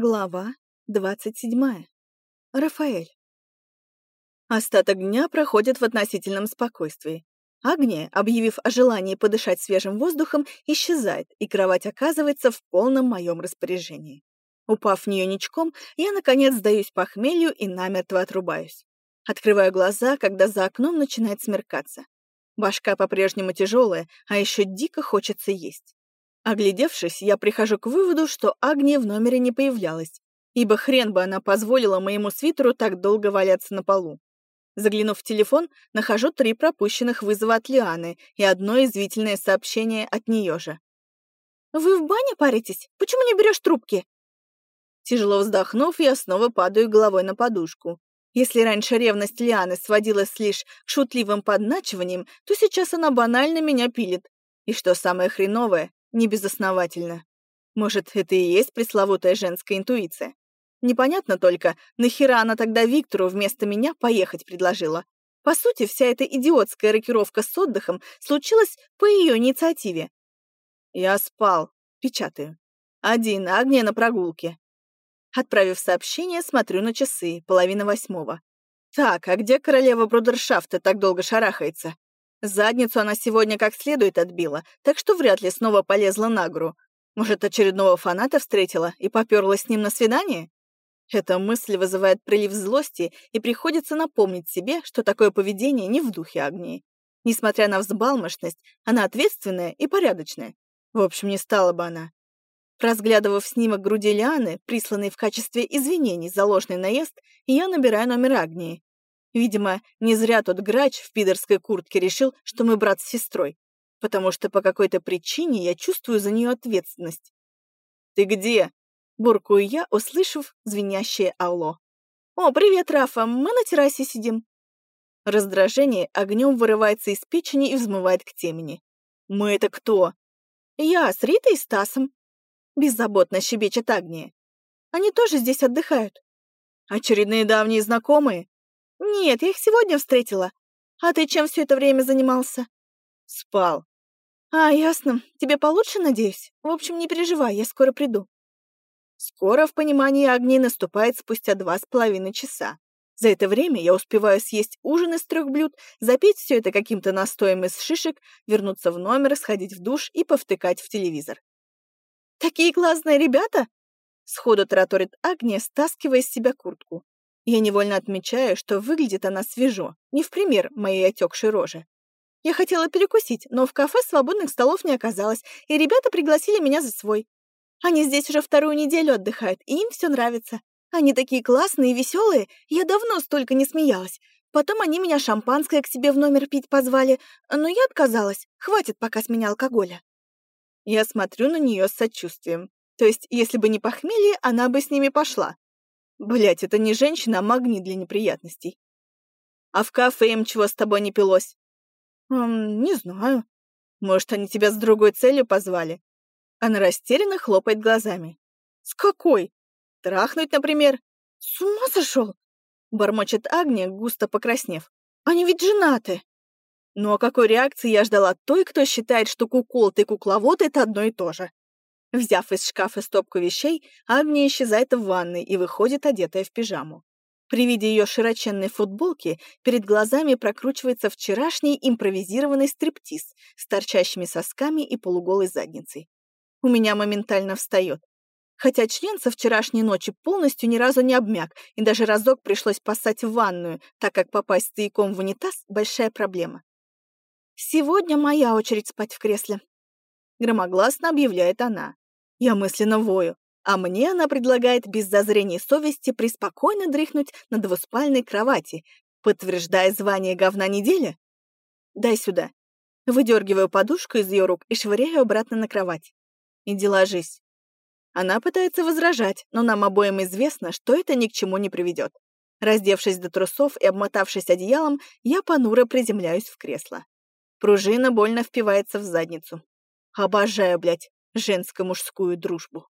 Глава двадцать седьмая. Рафаэль. Остаток дня проходит в относительном спокойствии. Агния, объявив о желании подышать свежим воздухом, исчезает, и кровать оказывается в полном моем распоряжении. Упав в нее ничком, я, наконец, сдаюсь похмелью и намертво отрубаюсь. Открываю глаза, когда за окном начинает смеркаться. Башка по-прежнему тяжелая, а еще дико хочется есть. Оглядевшись, я прихожу к выводу, что Агния в номере не появлялась, ибо хрен бы она позволила моему свитеру так долго валяться на полу. Заглянув в телефон, нахожу три пропущенных вызова от Лианы и одно извительное сообщение от нее же. «Вы в бане паритесь? Почему не берешь трубки?» Тяжело вздохнув, я снова падаю головой на подушку. Если раньше ревность Лианы сводилась лишь к шутливым подначиваниям, то сейчас она банально меня пилит. И что самое хреновое, Небезосновательно. Может, это и есть пресловутая женская интуиция? Непонятно только, нахера она тогда Виктору вместо меня поехать предложила. По сути, вся эта идиотская рокировка с отдыхом случилась по ее инициативе. Я спал. Печатаю. Один, Агния на прогулке. Отправив сообщение, смотрю на часы, половина восьмого. Так, а где королева брудершафта так долго шарахается? Задницу она сегодня как следует отбила, так что вряд ли снова полезла на гору. Может, очередного фаната встретила и попёрла с ним на свидание? Эта мысль вызывает прилив злости, и приходится напомнить себе, что такое поведение не в духе Агнии. Несмотря на взбалмошность, она ответственная и порядочная. В общем, не стала бы она. Разглядывав снимок груди Лианы, присланный в качестве извинений за ложный наезд, я набираю номер Агнии. Видимо, не зря тот грач в пидорской куртке решил, что мы брат с сестрой, потому что по какой-то причине я чувствую за нее ответственность. «Ты где?» — буркую я, услышав звенящее алло. «О, привет, Рафа, мы на террасе сидим». Раздражение огнем вырывается из печени и взмывает к темени. «Мы это кто?» «Я с Ритой и Стасом», — беззаботно щебечет Агния. «Они тоже здесь отдыхают». «Очередные давние знакомые?» «Нет, я их сегодня встретила. А ты чем все это время занимался?» «Спал». «А, ясно. Тебе получше, надеюсь? В общем, не переживай, я скоро приду». Скоро в понимании огней наступает спустя два с половиной часа. За это время я успеваю съесть ужин из трех блюд, запить все это каким-то настоем из шишек, вернуться в номер, сходить в душ и повтыкать в телевизор. «Такие классные ребята!» Сходу тараторит Агния, стаскивая с себя куртку. Я невольно отмечаю, что выглядит она свежо, не в пример моей отекшей рожи. Я хотела перекусить, но в кафе свободных столов не оказалось, и ребята пригласили меня за свой. Они здесь уже вторую неделю отдыхают, и им все нравится. Они такие классные и веселые, я давно столько не смеялась. Потом они меня шампанское к себе в номер пить позвали, но я отказалась. Хватит пока с меня алкоголя. Я смотрю на нее с сочувствием. То есть, если бы не похмелье, она бы с ними пошла. Блять, это не женщина, а магнит для неприятностей. А в кафе им чего с тобой не пилось? Эм, не знаю. Может, они тебя с другой целью позвали? Она растерянно хлопает глазами. С какой? Трахнуть, например? С ума сошел? Бормочет Агния, густо покраснев. Они ведь женаты. Ну а какой реакции я ждала той, кто считает, что куколт и кукловод — это одно и то же? Взяв из шкафа стопку вещей, Агния исчезает в ванной и выходит, одетая в пижаму. При виде ее широченной футболки перед глазами прокручивается вчерашний импровизированный стриптиз с торчащими сосками и полуголой задницей. У меня моментально встает. Хотя член со вчерашней ночи полностью ни разу не обмяк, и даже разок пришлось поссать в ванную, так как попасть стояком в унитаз — большая проблема. Сегодня моя очередь спать в кресле. Громогласно объявляет она. Я мысленно вою, а мне она предлагает без зазрения совести преспокойно дрыхнуть на двуспальной кровати, подтверждая звание говна недели. Дай сюда. Выдергиваю подушку из ее рук и швыряю обратно на кровать. Иди ложись. Она пытается возражать, но нам обоим известно, что это ни к чему не приведет. Раздевшись до трусов и обмотавшись одеялом, я понуро приземляюсь в кресло. Пружина больно впивается в задницу. Обожаю, блядь, женско-мужскую дружбу.